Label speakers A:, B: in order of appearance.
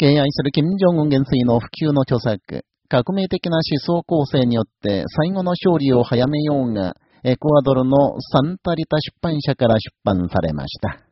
A: 敬愛する金正恩元帥の普及の著作、革命的な思想構成によって最後の勝利を早めようが、エクアドルのサンタリタ出版社から出版されました。